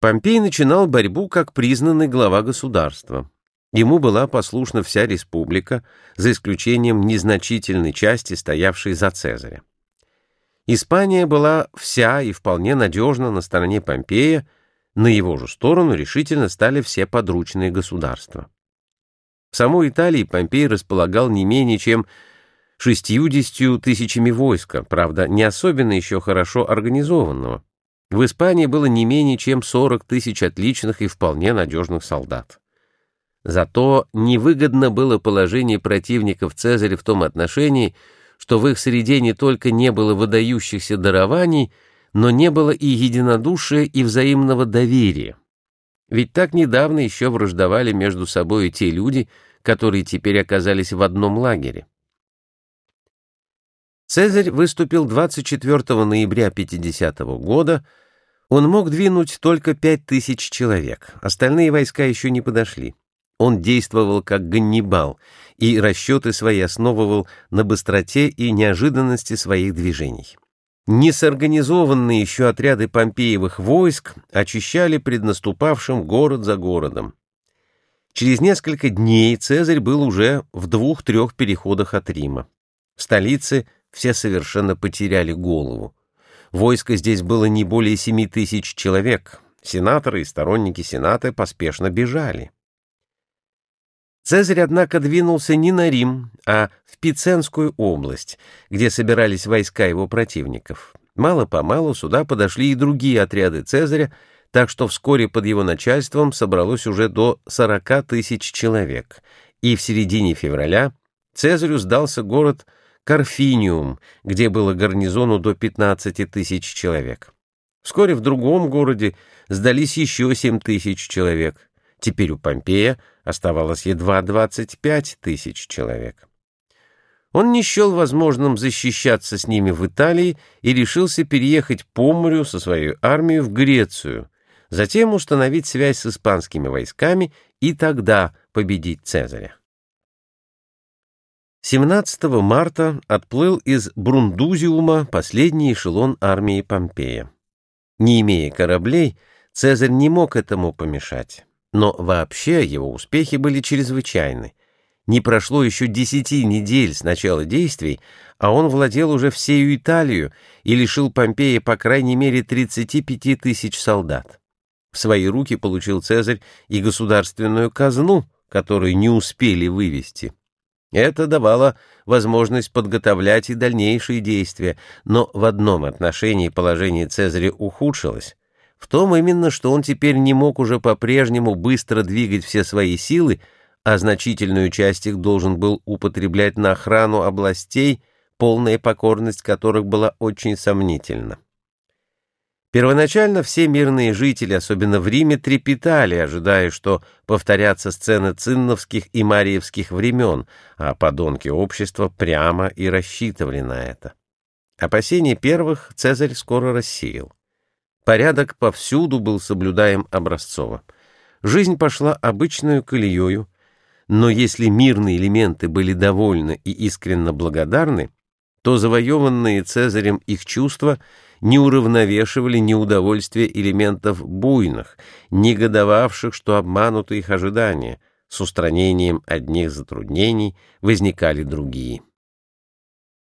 Помпей начинал борьбу как признанный глава государства. Ему была послушна вся республика, за исключением незначительной части, стоявшей за Цезаря. Испания была вся и вполне надежно на стороне Помпея, на его же сторону решительно стали все подручные государства. В самой Италии Помпей располагал не менее чем шестьюдесятью тысячами войска, правда, не особенно еще хорошо организованного. В Испании было не менее чем 40 тысяч отличных и вполне надежных солдат. Зато невыгодно было положение противников Цезаря в том отношении, что в их среде не только не было выдающихся дарований, но не было и единодушия и взаимного доверия. Ведь так недавно еще враждовали между собой те люди, которые теперь оказались в одном лагере. Цезарь выступил 24 ноября 50 года. Он мог двинуть только 5000 человек, остальные войска еще не подошли. Он действовал как Ганнибал и расчеты свои основывал на быстроте и неожиданности своих движений. Несорганизованные еще отряды Помпеевых войск очищали преднаступавшим город за городом. Через несколько дней Цезарь был уже в двух-трех переходах от Рима. В столице – все совершенно потеряли голову. Войско здесь было не более семи тысяч человек. Сенаторы и сторонники Сената поспешно бежали. Цезарь, однако, двинулся не на Рим, а в Пиценскую область, где собирались войска его противников. Мало-помалу сюда подошли и другие отряды Цезаря, так что вскоре под его начальством собралось уже до 40 тысяч человек, и в середине февраля Цезарю сдался город Карфиниум, где было гарнизону до 15 тысяч человек. Вскоре в другом городе сдались еще 7 тысяч человек. Теперь у Помпея оставалось едва 25 тысяч человек. Он не счел возможным защищаться с ними в Италии и решился переехать по морю со своей армией в Грецию, затем установить связь с испанскими войсками и тогда победить Цезаря. 17 марта отплыл из Брундузиума последний эшелон армии Помпея. Не имея кораблей, Цезарь не мог этому помешать. Но вообще его успехи были чрезвычайны. Не прошло еще десяти недель с начала действий, а он владел уже всею Италию и лишил Помпея по крайней мере 35 тысяч солдат. В свои руки получил Цезарь и государственную казну, которую не успели вывести. Это давало возможность подготовлять и дальнейшие действия, но в одном отношении положение Цезаря ухудшилось. В том именно, что он теперь не мог уже по-прежнему быстро двигать все свои силы, а значительную часть их должен был употреблять на охрану областей, полная покорность которых была очень сомнительна. Первоначально все мирные жители, особенно в Риме, трепетали, ожидая, что повторятся сцены цинновских и мариевских времен, а подонки общества прямо и рассчитывали на это. Опасения первых Цезарь скоро рассеял. Порядок повсюду был соблюдаем образцово. Жизнь пошла обычную колеёю, но если мирные элементы были довольны и искренне благодарны, то завоеванные Цезарем их чувства не уравновешивали неудовольствие элементов буйных, негодовавших, что обмануты их ожидания, с устранением одних затруднений возникали другие.